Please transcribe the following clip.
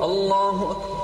الله أكبر.